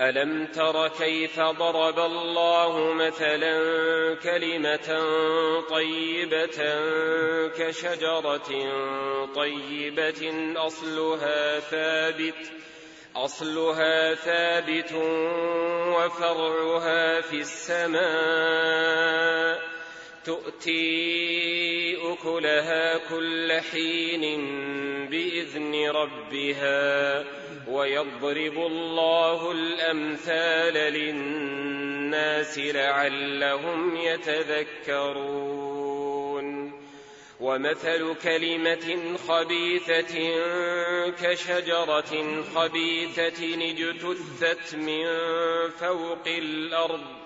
ألم تر كيف ضرب الله مثلا كلمة طيبة كشجرة طيبة؟ أصلها ثابت أصلها ثابت وفرعها في السماء. تؤتي أكلها كل حين بإذن ربها ويضرب الله الأمثال للناس لعلهم يتذكرون. ومثل كلمة خبيثة كشجرة خبيثة اجتثت من فوق الأرض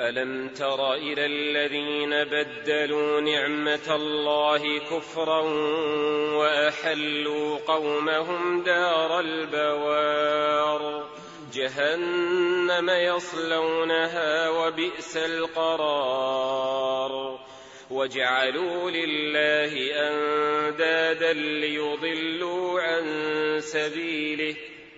ألم تر إلى الذين بدلوا نعمة الله كفرا وأحلوا قومهم دار البوار؟ جهنم يصلونها وبئس القرار. وجعلوا لله أندادا ليضلوا عن سبيله.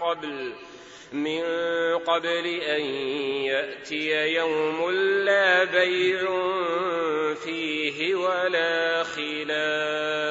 قبل من قبل أن يأتي يوم لا بيع فيه ولا خلال